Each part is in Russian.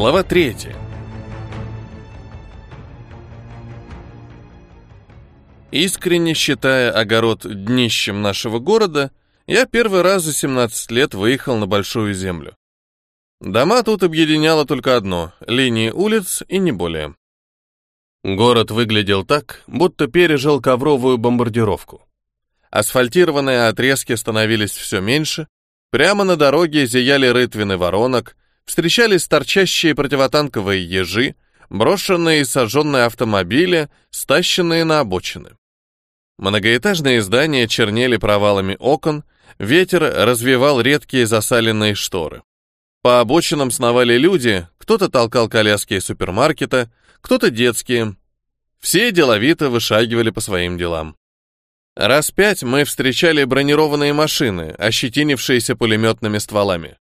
Глава третья. Искренне считая огород днищем нашего города, я первый раз за 17 лет выехал на Большую Землю. Дома тут объединяло только одно — линии улиц и не более. Город выглядел так, будто пережил ковровую бомбардировку. Асфальтированные отрезки становились все меньше, прямо на дороге зияли рытвины воронок, встречались торчащие противотанковые ежи, брошенные и сожженные автомобили, стащенные на обочины. Многоэтажные здания чернели провалами окон, ветер развивал редкие засаленные шторы. По обочинам сновали люди, кто-то толкал коляски из супермаркета, кто-то детские. Все деловито вышагивали по своим делам. Раз пять мы встречали бронированные машины, ощетинившиеся пулеметными стволами.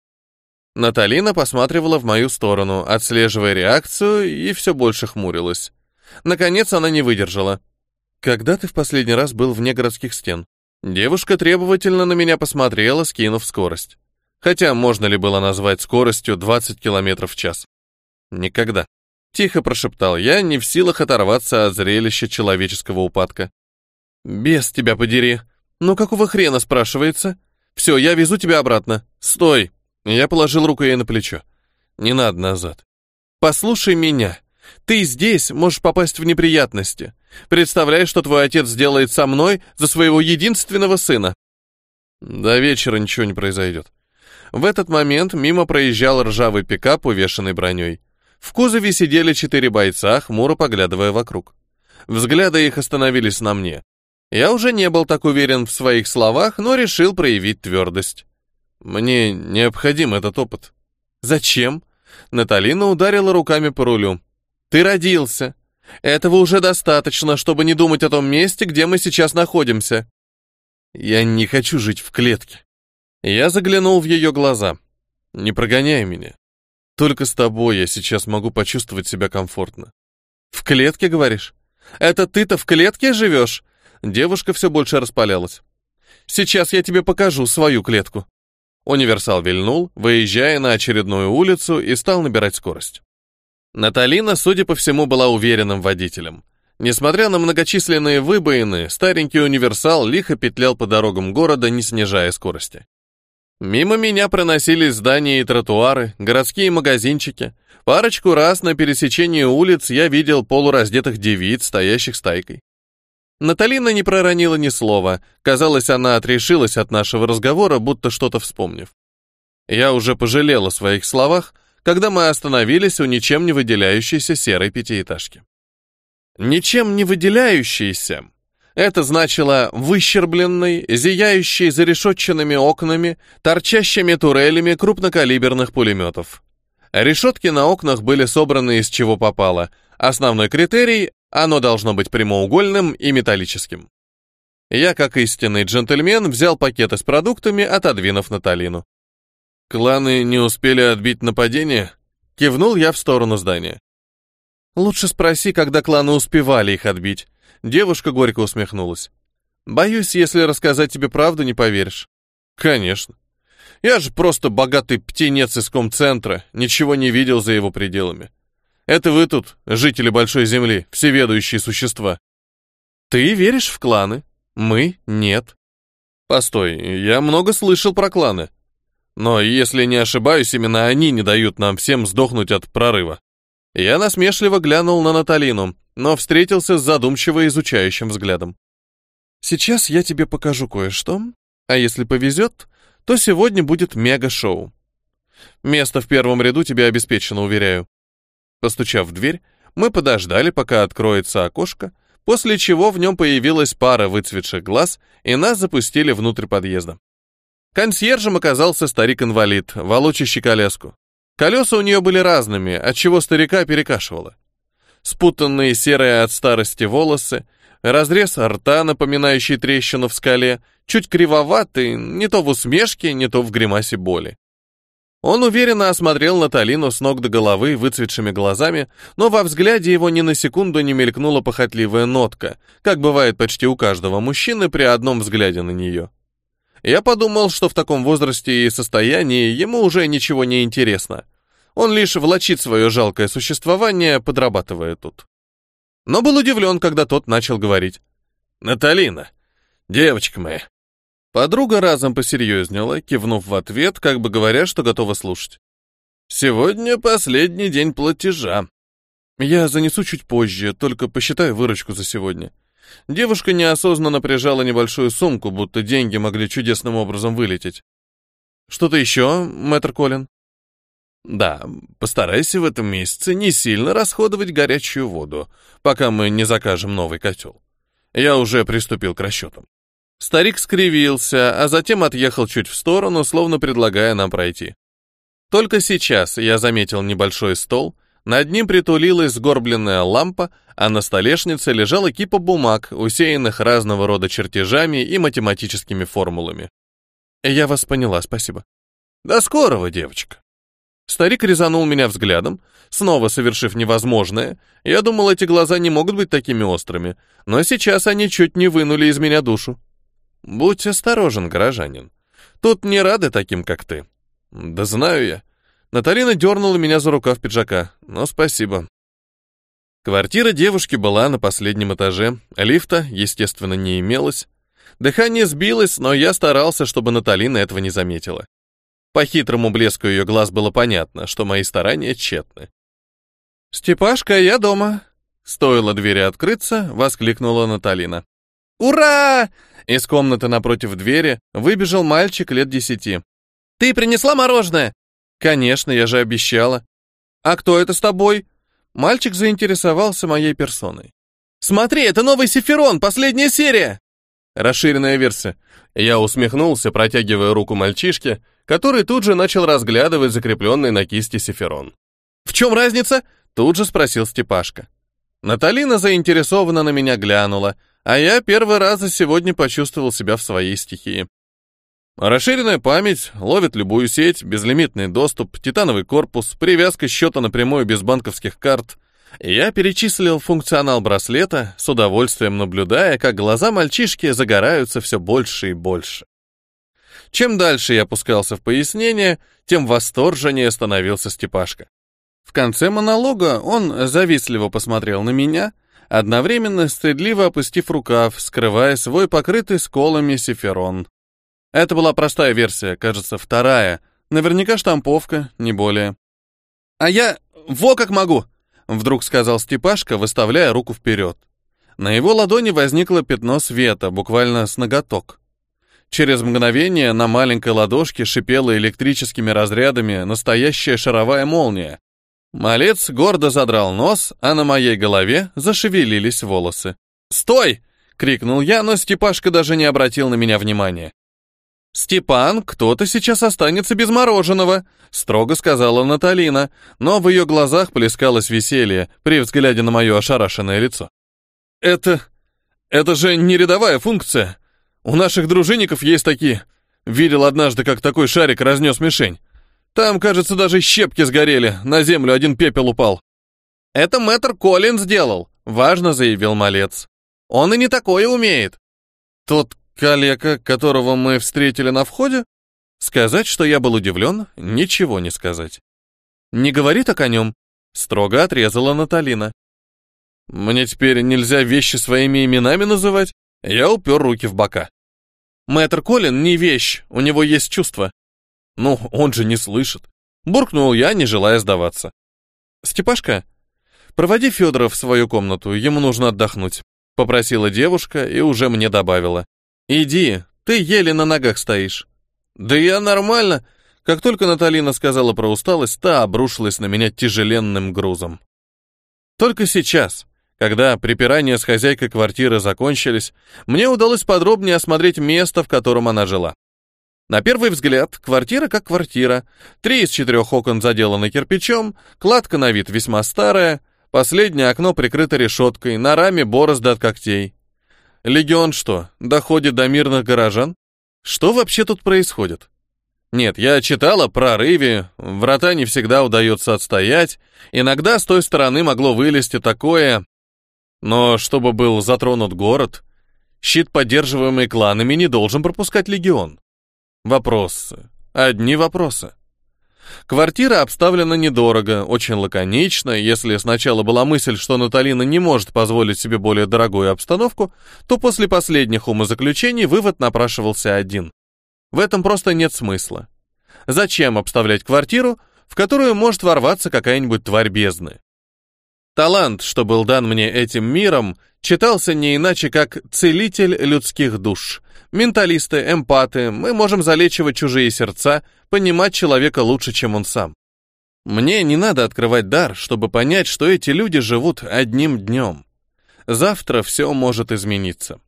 Наталина посматривала в мою сторону, отслеживая реакцию, и все больше хмурилась. Наконец она не выдержала. «Когда ты в последний раз был вне городских стен?» Девушка требовательно на меня посмотрела, скинув скорость. Хотя можно ли было назвать скоростью 20 км в час? Никогда. Тихо прошептал я, не в силах оторваться от зрелища человеческого упадка. «Без тебя подери! Ну какого хрена, спрашивается? Все, я везу тебя обратно. Стой!» Я положил руку ей на плечо. «Не надо назад. Послушай меня. Ты здесь можешь попасть в неприятности. Представляешь, что твой отец сделает со мной за своего единственного сына?» До вечера ничего не произойдет. В этот момент мимо проезжал ржавый пикап, увешанный броней. В кузове сидели четыре бойца, хмуро поглядывая вокруг. Взгляды их остановились на мне. Я уже не был так уверен в своих словах, но решил проявить твердость. Мне необходим этот опыт. Зачем? Наталина ударила руками по рулю. Ты родился. Этого уже достаточно, чтобы не думать о том месте, где мы сейчас находимся. Я не хочу жить в клетке. Я заглянул в ее глаза. Не прогоняй меня. Только с тобой я сейчас могу почувствовать себя комфортно. В клетке, говоришь? Это ты-то в клетке живешь? Девушка все больше распалялась. Сейчас я тебе покажу свою клетку. Универсал вильнул, выезжая на очередную улицу и стал набирать скорость. Наталина, судя по всему, была уверенным водителем. Несмотря на многочисленные выбоины, старенький универсал лихо петлял по дорогам города, не снижая скорости. Мимо меня проносились здания и тротуары, городские магазинчики. Парочку раз на пересечении улиц я видел полураздетых девиц, стоящих стайкой. Наталина не проронила ни слова. Казалось, она отрешилась от нашего разговора, будто что-то вспомнив. Я уже пожалел о своих словах, когда мы остановились у ничем не выделяющейся серой пятиэтажки. Ничем не выделяющейся. Это значило выщербленной, зияющей зарешетченными окнами, торчащими турелями крупнокалиберных пулеметов. Решетки на окнах были собраны из чего попало. Основной критерий оно должно быть прямоугольным и металлическим. Я, как истинный джентльмен, взял пакеты с продуктами, отодвинув Наталину. «Кланы не успели отбить нападение?» Кивнул я в сторону здания. «Лучше спроси, когда кланы успевали их отбить». Девушка горько усмехнулась. «Боюсь, если рассказать тебе правду, не поверишь». «Конечно. Я же просто богатый птенец из комцентра, ничего не видел за его пределами. Это вы тут, жители Большой Земли, всеведущие существа. Ты веришь в кланы? Мы — нет. Постой, я много слышал про кланы. Но, если не ошибаюсь, именно они не дают нам всем сдохнуть от прорыва. Я насмешливо глянул на Наталину, но встретился с задумчиво изучающим взглядом. Сейчас я тебе покажу кое-что, а если повезет, то сегодня будет мега-шоу. Место в первом ряду тебе обеспечено, уверяю. Постучав в дверь, мы подождали, пока откроется окошко, после чего в нем появилась пара выцветших глаз, и нас запустили внутрь подъезда. Консьержем оказался старик-инвалид, волочащий коляску. Колеса у нее были разными, отчего старика перекашивало. Спутанные серые от старости волосы, разрез рта, напоминающий трещину в скале, чуть кривоватый, не то в усмешке, не то в гримасе боли. Он уверенно осмотрел Наталину с ног до головы выцветшими глазами, но во взгляде его ни на секунду не мелькнула похотливая нотка, как бывает почти у каждого мужчины при одном взгляде на нее. Я подумал, что в таком возрасте и состоянии ему уже ничего не интересно. Он лишь влачит свое жалкое существование, подрабатывая тут. Но был удивлен, когда тот начал говорить. «Наталина, девочка моя». Подруга разом посерьезнела, кивнув в ответ, как бы говоря, что готова слушать. «Сегодня последний день платежа. Я занесу чуть позже, только посчитаю выручку за сегодня». Девушка неосознанно прижала небольшую сумку, будто деньги могли чудесным образом вылететь. «Что-то еще, мэтр Колин?» Да, постарайся в этом месяце не сильно расходовать горячую воду, пока мы не закажем новый котел. Я уже приступил к расчетам. Старик скривился, а затем отъехал чуть в сторону, словно предлагая нам пройти. Только сейчас я заметил небольшой стол, над ним притулилась сгорбленная лампа, а на столешнице лежала кипа бумаг, усеянных разного рода чертежами и математическими формулами. Я вас поняла, спасибо. До скорого, девочка. Старик резанул меня взглядом, снова совершив невозможное. Я думал, эти глаза не могут быть такими острыми, но сейчас они чуть не вынули из меня душу. Будь осторожен, горожанин. Тут не рады таким, как ты. Да знаю я. Наталина дернула меня за рукав пиджака, но спасибо. Квартира девушки была на последнем этаже, лифта, естественно, не имелось. Дыхание сбилось, но я старался, чтобы Наталина этого не заметила. По хитрому блеску ее глаз было понятно, что мои старания тщетны. «Степашка, я дома!» Стоило двери открыться, воскликнула Наталина. «Ура!» Из комнаты напротив двери выбежал мальчик лет десяти. «Ты принесла мороженое?» «Конечно, я же обещала». «А кто это с тобой?» Мальчик заинтересовался моей персоной. «Смотри, это новый Сиферон, последняя серия!» Расширенная версия. Я усмехнулся, протягивая руку мальчишке, который тут же начал разглядывать закрепленный на кисти сиферон. «В чем разница?» — тут же спросил Степашка. Наталина заинтересованно на меня глянула, а я первый раз за сегодня почувствовал себя в своей стихии. Расширенная память, ловит любую сеть, безлимитный доступ, титановый корпус, привязка счета напрямую без банковских карт. Я перечислил функционал браслета, с удовольствием наблюдая, как глаза мальчишки загораются все больше и больше. Чем дальше я опускался в пояснение, тем восторженнее становился Степашка. В конце монолога он завистливо посмотрел на меня, одновременно стыдливо опустив рукав, скрывая свой покрытый сколами сиферон. Это была простая версия, кажется, вторая. Наверняка штамповка, не более. «А я... во как могу!» — вдруг сказал Степашка, выставляя руку вперед. На его ладони возникло пятно света, буквально с ноготок. Через мгновение на маленькой ладошке шипела электрическими разрядами настоящая шаровая молния. Малец гордо задрал нос, а на моей голове зашевелились волосы. «Стой!» — крикнул я, но Степашка даже не обратил на меня внимания. «Степан, кто-то сейчас останется без мороженого», — строго сказала Наталина, но в ее глазах плескалось веселье при взгляде на мое ошарашенное лицо. «Это... это же не рядовая функция. У наших дружинников есть такие. Видел однажды, как такой шарик разнес мишень. Там, кажется, даже щепки сгорели, на землю один пепел упал. Это мэтр Колин сделал, важно заявил малец. Он и не такое умеет. Тот калека, которого мы встретили на входе? Сказать, что я был удивлен, ничего не сказать. Не говори так о нем, строго отрезала Наталина. Мне теперь нельзя вещи своими именами называть? Я упер руки в бока. Мэтр Колин не вещь, у него есть чувства. Ну, он же не слышит. Буркнул я, не желая сдаваться. Степашка, проводи Федора в свою комнату, ему нужно отдохнуть. Попросила девушка и уже мне добавила. Иди, ты еле на ногах стоишь. Да я нормально. Как только Наталина сказала про усталость, та обрушилась на меня тяжеленным грузом. Только сейчас, когда припирания с хозяйкой квартиры закончились, мне удалось подробнее осмотреть место, в котором она жила. На первый взгляд, квартира как квартира. Три из четырех окон заделаны кирпичом, кладка на вид весьма старая, последнее окно прикрыто решеткой, на раме борозды от когтей. Легион что, доходит до мирных горожан? Что вообще тут происходит? Нет, я читала про рыви, врата не всегда удается отстоять, иногда с той стороны могло вылезти такое, но чтобы был затронут город, щит, поддерживаемый кланами, не должен пропускать легион. Вопросы. Одни вопросы. Квартира обставлена недорого, очень лаконично. Если сначала была мысль, что Наталина не может позволить себе более дорогую обстановку, то после последних умозаключений вывод напрашивался один. В этом просто нет смысла. Зачем обставлять квартиру, в которую может ворваться какая-нибудь тварь бездны? Талант, что был дан мне этим миром, читался не иначе, как «целитель людских душ». Менталисты, эмпаты, мы можем залечивать чужие сердца, понимать человека лучше, чем он сам. Мне не надо открывать дар, чтобы понять, что эти люди живут одним днем. Завтра все может измениться.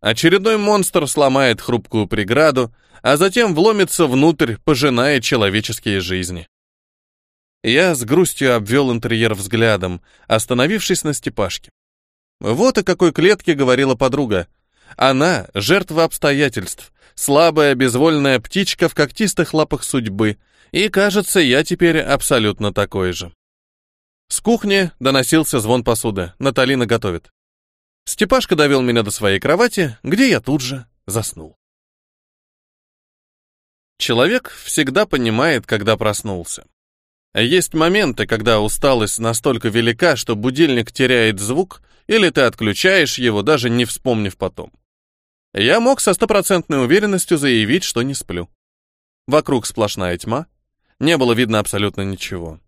Очередной монстр сломает хрупкую преграду, а затем вломится внутрь, пожиная человеческие жизни. Я с грустью обвел интерьер взглядом, остановившись на Степашке. Вот о какой клетке говорила подруга. Она — жертва обстоятельств, слабая безвольная птичка в когтистых лапах судьбы, и, кажется, я теперь абсолютно такой же. С кухни доносился звон посуды. Наталина готовит. Степашка довел меня до своей кровати, где я тут же заснул. Человек всегда понимает, когда проснулся. Есть моменты, когда усталость настолько велика, что будильник теряет звук, или ты отключаешь его, даже не вспомнив потом. Я мог со стопроцентной уверенностью заявить, что не сплю. Вокруг сплошная тьма, не было видно абсолютно ничего.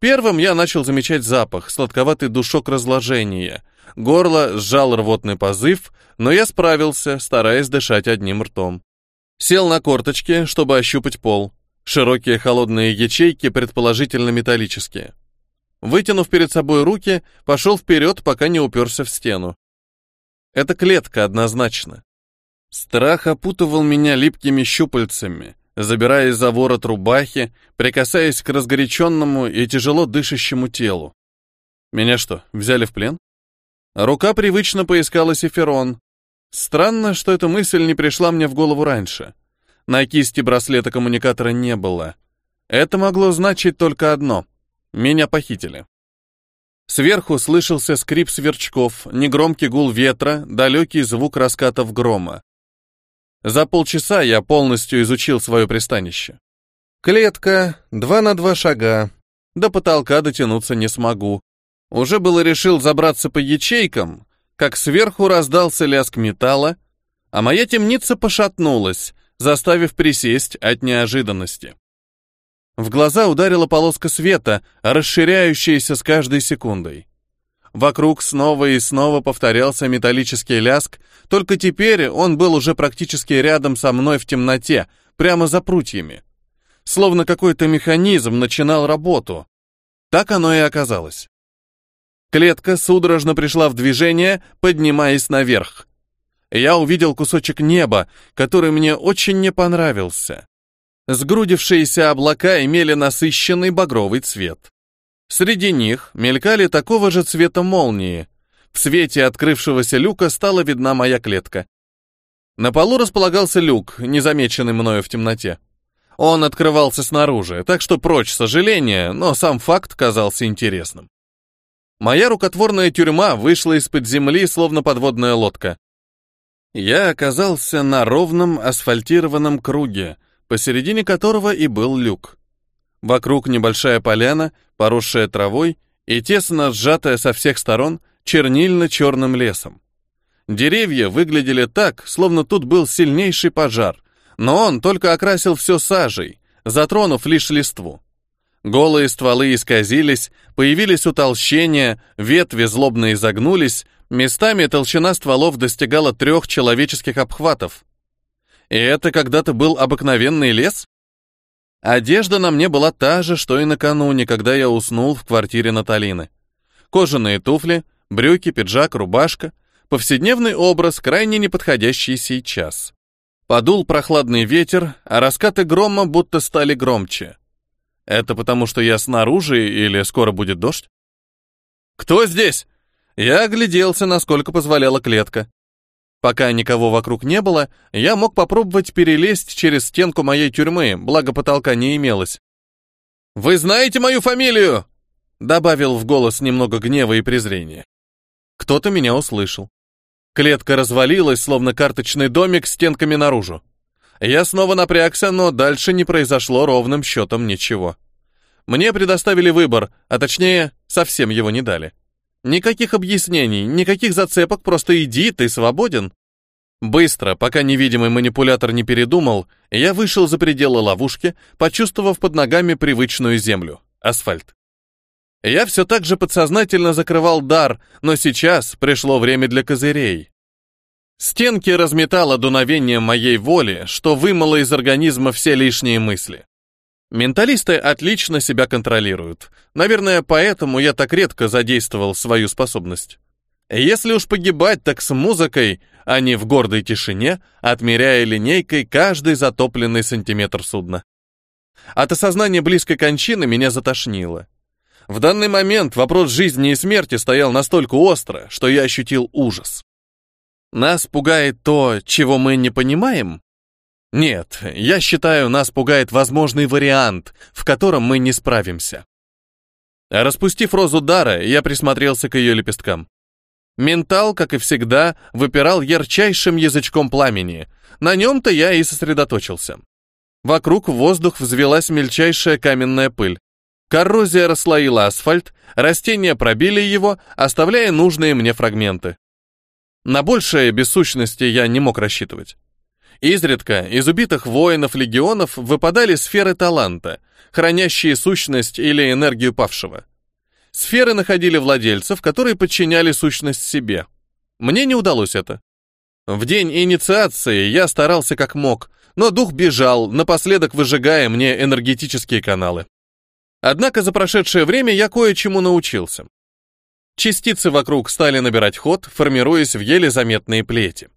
Первым я начал замечать запах, сладковатый душок разложения. Горло сжал рвотный позыв, но я справился, стараясь дышать одним ртом. Сел на корточки, чтобы ощупать пол. Широкие холодные ячейки, предположительно металлические. Вытянув перед собой руки, пошел вперед, пока не уперся в стену. Это клетка однозначно. Страх опутывал меня липкими щупальцами, забираясь за ворот рубахи, прикасаясь к разгоряченному и тяжело дышащему телу. Меня что, взяли в плен? Рука привычно поискала Сеферон. Странно, что эта мысль не пришла мне в голову раньше. На кисти браслета коммуникатора не было. Это могло значить только одно — меня похитили. Сверху слышался скрип сверчков, негромкий гул ветра, далекий звук раскатов грома. За полчаса я полностью изучил свое пристанище. Клетка, два на два шага. До потолка дотянуться не смогу. Уже было решил забраться по ячейкам, как сверху раздался лязг металла, а моя темница пошатнулась, заставив присесть от неожиданности. В глаза ударила полоска света, расширяющаяся с каждой секундой. Вокруг снова и снова повторялся металлический ляск, только теперь он был уже практически рядом со мной в темноте, прямо за прутьями. Словно какой-то механизм начинал работу. Так оно и оказалось. Клетка судорожно пришла в движение, поднимаясь наверх я увидел кусочек неба, который мне очень не понравился. Сгрудившиеся облака имели насыщенный багровый цвет. Среди них мелькали такого же цвета молнии. В свете открывшегося люка стала видна моя клетка. На полу располагался люк, незамеченный мною в темноте. Он открывался снаружи, так что прочь сожаления, но сам факт казался интересным. Моя рукотворная тюрьма вышла из-под земли, словно подводная лодка. Я оказался на ровном асфальтированном круге, посередине которого и был люк. Вокруг небольшая поляна, поросшая травой и тесно сжатая со всех сторон чернильно-черным лесом. Деревья выглядели так, словно тут был сильнейший пожар, но он только окрасил все сажей, затронув лишь листву. Голые стволы исказились, появились утолщения, ветви злобно изогнулись, Местами толщина стволов достигала трех человеческих обхватов. И это когда-то был обыкновенный лес? Одежда на мне была та же, что и накануне, когда я уснул в квартире Наталины. Кожаные туфли, брюки, пиджак, рубашка. Повседневный образ, крайне неподходящий сейчас. Подул прохладный ветер, а раскаты грома будто стали громче. Это потому, что я снаружи или скоро будет дождь? «Кто здесь?» Я огляделся, насколько позволяла клетка. Пока никого вокруг не было, я мог попробовать перелезть через стенку моей тюрьмы, благо потолка не имелось. «Вы знаете мою фамилию?» Добавил в голос немного гнева и презрения. Кто-то меня услышал. Клетка развалилась, словно карточный домик, стенками наружу. Я снова напрягся, но дальше не произошло ровным счетом ничего. Мне предоставили выбор, а точнее, совсем его не дали. Никаких объяснений, никаких зацепок, просто иди, ты свободен. Быстро, пока невидимый манипулятор не передумал, я вышел за пределы ловушки, почувствовав под ногами привычную землю — асфальт. Я все так же подсознательно закрывал дар, но сейчас пришло время для козырей. Стенки разметало дуновение моей воли, что вымыло из организма все лишние мысли. Менталисты отлично себя контролируют. Наверное, поэтому я так редко задействовал свою способность. Если уж погибать, так с музыкой, а не в гордой тишине, отмеряя линейкой каждый затопленный сантиметр судна. От осознания близкой кончины меня затошнило. В данный момент вопрос жизни и смерти стоял настолько остро, что я ощутил ужас. Нас пугает то, чего мы не понимаем? Нет, я считаю, нас пугает возможный вариант, в котором мы не справимся. Распустив розу дара, я присмотрелся к ее лепесткам. Ментал, как и всегда, выпирал ярчайшим язычком пламени. На нем-то я и сосредоточился. Вокруг в воздух взвелась мельчайшая каменная пыль. Коррозия расслоила асфальт, растения пробили его, оставляя нужные мне фрагменты. На большее без сущности я не мог рассчитывать. Изредка из убитых воинов-легионов выпадали сферы таланта, хранящие сущность или энергию павшего. Сферы находили владельцев, которые подчиняли сущность себе. Мне не удалось это. В день инициации я старался как мог, но дух бежал, напоследок выжигая мне энергетические каналы. Однако за прошедшее время я кое-чему научился. Частицы вокруг стали набирать ход, формируясь в еле заметные плети.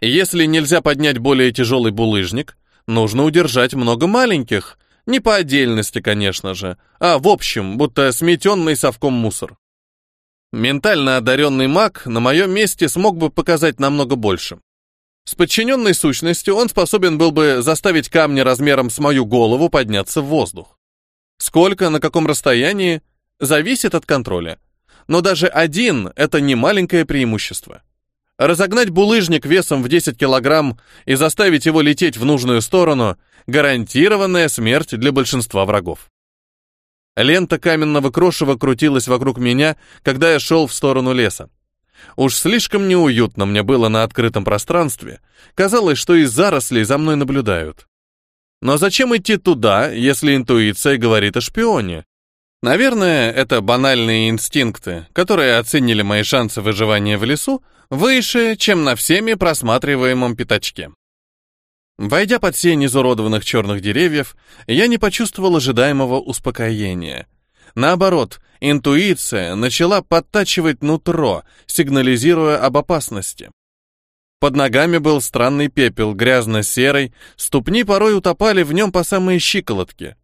Если нельзя поднять более тяжелый булыжник, нужно удержать много маленьких, не по отдельности, конечно же, а в общем, будто сметенный совком мусор. Ментально одаренный маг на моем месте смог бы показать намного больше. С подчиненной сущностью он способен был бы заставить камни размером с мою голову подняться в воздух. Сколько, на каком расстоянии, зависит от контроля но даже один — это не маленькое преимущество. Разогнать булыжник весом в 10 килограмм и заставить его лететь в нужную сторону — гарантированная смерть для большинства врагов. Лента каменного крошева крутилась вокруг меня, когда я шел в сторону леса. Уж слишком неуютно мне было на открытом пространстве. Казалось, что из зарослей за мной наблюдают. Но зачем идти туда, если интуиция говорит о шпионе? Наверное, это банальные инстинкты, которые оценили мои шансы выживания в лесу выше, чем на всеми просматриваемом пятачке. Войдя под сень изуродованных черных деревьев, я не почувствовал ожидаемого успокоения. Наоборот, интуиция начала подтачивать нутро, сигнализируя об опасности. Под ногами был странный пепел, грязно-серый, ступни порой утопали в нем по самые щиколотки.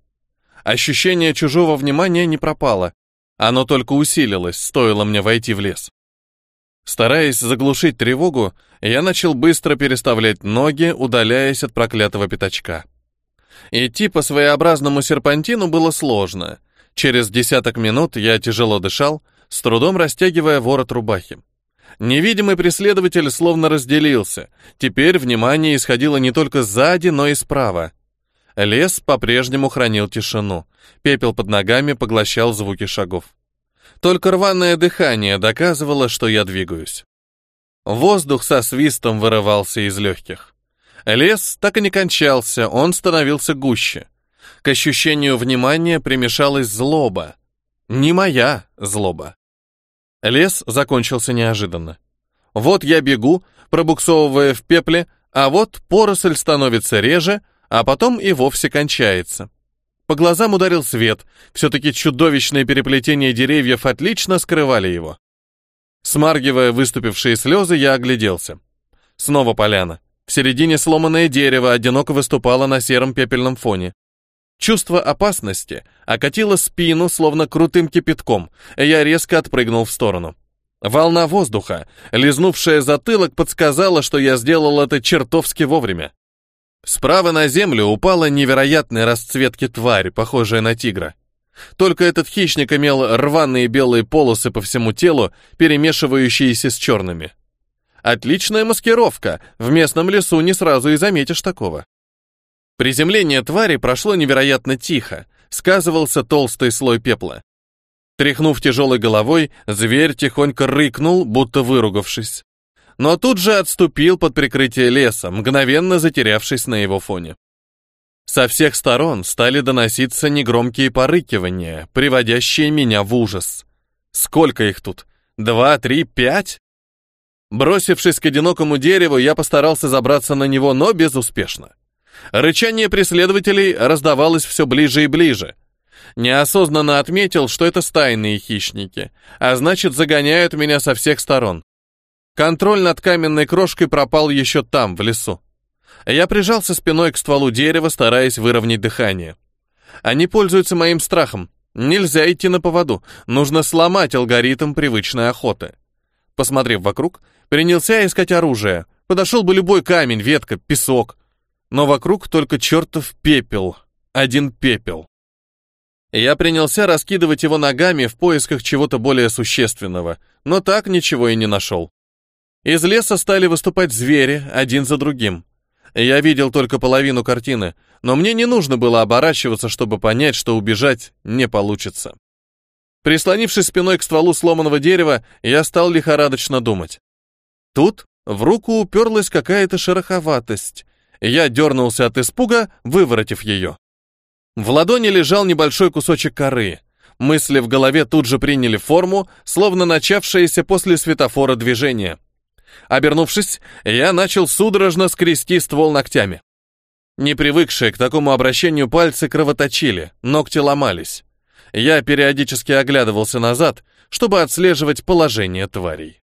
Ощущение чужого внимания не пропало. Оно только усилилось, стоило мне войти в лес. Стараясь заглушить тревогу, я начал быстро переставлять ноги, удаляясь от проклятого пятачка. Идти по своеобразному серпантину было сложно. Через десяток минут я тяжело дышал, с трудом растягивая ворот рубахи. Невидимый преследователь словно разделился. Теперь внимание исходило не только сзади, но и справа. Лес по-прежнему хранил тишину. Пепел под ногами поглощал звуки шагов. Только рваное дыхание доказывало, что я двигаюсь. Воздух со свистом вырывался из легких. Лес так и не кончался, он становился гуще. К ощущению внимания примешалась злоба. Не моя злоба. Лес закончился неожиданно. Вот я бегу, пробуксовывая в пепле, а вот поросль становится реже, а потом и вовсе кончается. По глазам ударил свет, все-таки чудовищное переплетение деревьев отлично скрывали его. Смаргивая выступившие слезы, я огляделся. Снова поляна. В середине сломанное дерево одиноко выступало на сером пепельном фоне. Чувство опасности окатило спину, словно крутым кипятком, и я резко отпрыгнул в сторону. Волна воздуха, лизнувшая затылок, подсказала, что я сделал это чертовски вовремя. Справа на землю упала невероятной расцветки тварь, похожая на тигра. Только этот хищник имел рваные белые полосы по всему телу, перемешивающиеся с черными. Отличная маскировка, в местном лесу не сразу и заметишь такого. Приземление твари прошло невероятно тихо, сказывался толстый слой пепла. Тряхнув тяжелой головой, зверь тихонько рыкнул, будто выругавшись. Но тут же отступил под прикрытие леса, мгновенно затерявшись на его фоне. Со всех сторон стали доноситься негромкие порыкивания, приводящие меня в ужас. Сколько их тут? Два, три, пять? Бросившись к одинокому дереву, я постарался забраться на него, но безуспешно. Рычание преследователей раздавалось все ближе и ближе. Неосознанно отметил, что это стайные хищники, а значит, загоняют меня со всех сторон. Контроль над каменной крошкой пропал еще там, в лесу. Я прижался спиной к стволу дерева, стараясь выровнять дыхание. Они пользуются моим страхом. Нельзя идти на поводу. Нужно сломать алгоритм привычной охоты. Посмотрев вокруг, принялся искать оружие. Подошел бы любой камень, ветка, песок. Но вокруг только чертов пепел. Один пепел. Я принялся раскидывать его ногами в поисках чего-то более существенного, но так ничего и не нашел. Из леса стали выступать звери, один за другим. Я видел только половину картины, но мне не нужно было оборачиваться, чтобы понять, что убежать не получится. Прислонившись спиной к стволу сломанного дерева, я стал лихорадочно думать. Тут в руку уперлась какая-то шероховатость. Я дернулся от испуга, выворотив ее. В ладони лежал небольшой кусочек коры. Мысли в голове тут же приняли форму, словно начавшееся после светофора движение. Обернувшись, я начал судорожно скрести ствол ногтями. Не привыкшие к такому обращению пальцы кровоточили, ногти ломались. Я периодически оглядывался назад, чтобы отслеживать положение тварей.